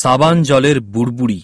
সাবান জলের বুড়বুড়ি।